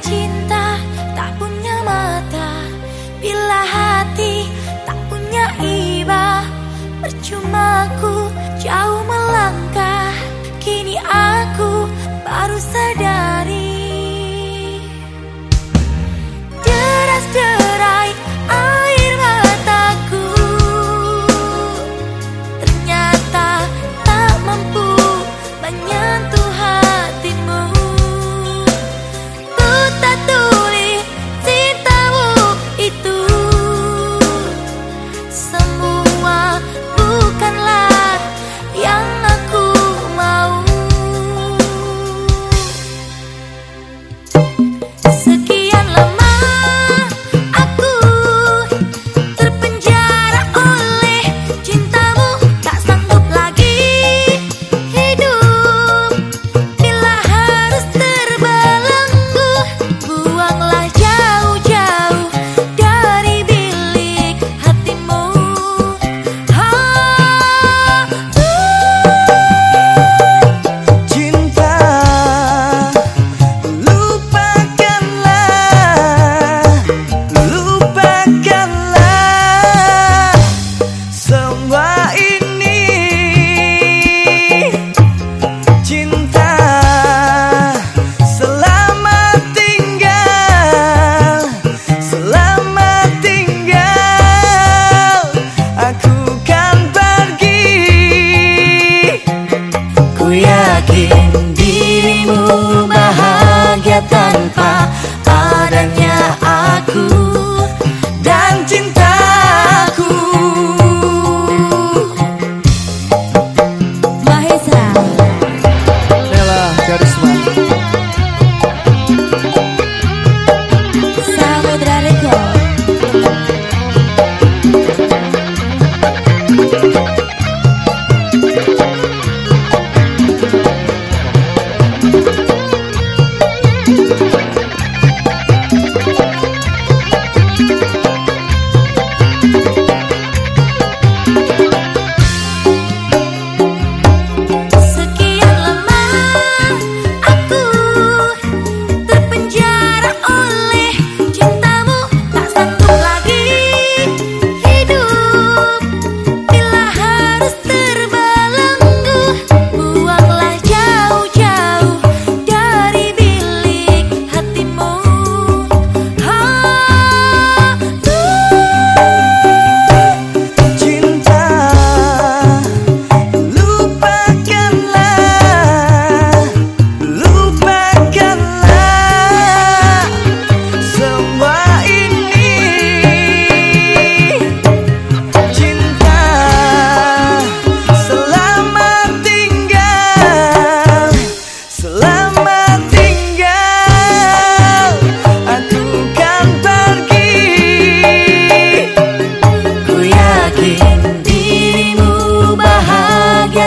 简单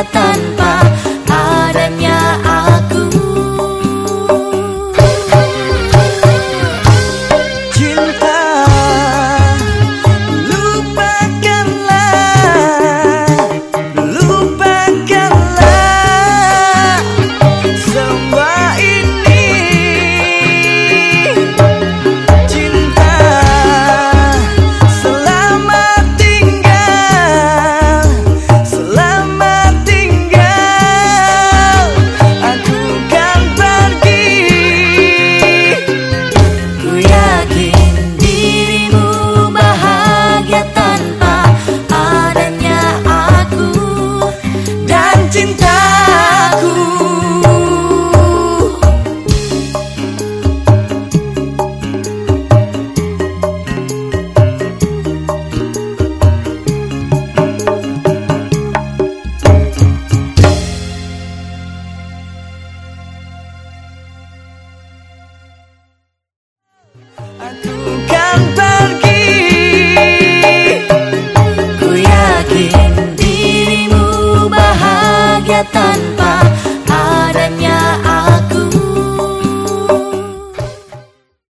tanpa Kan Ku yakin dirimu bahagia tak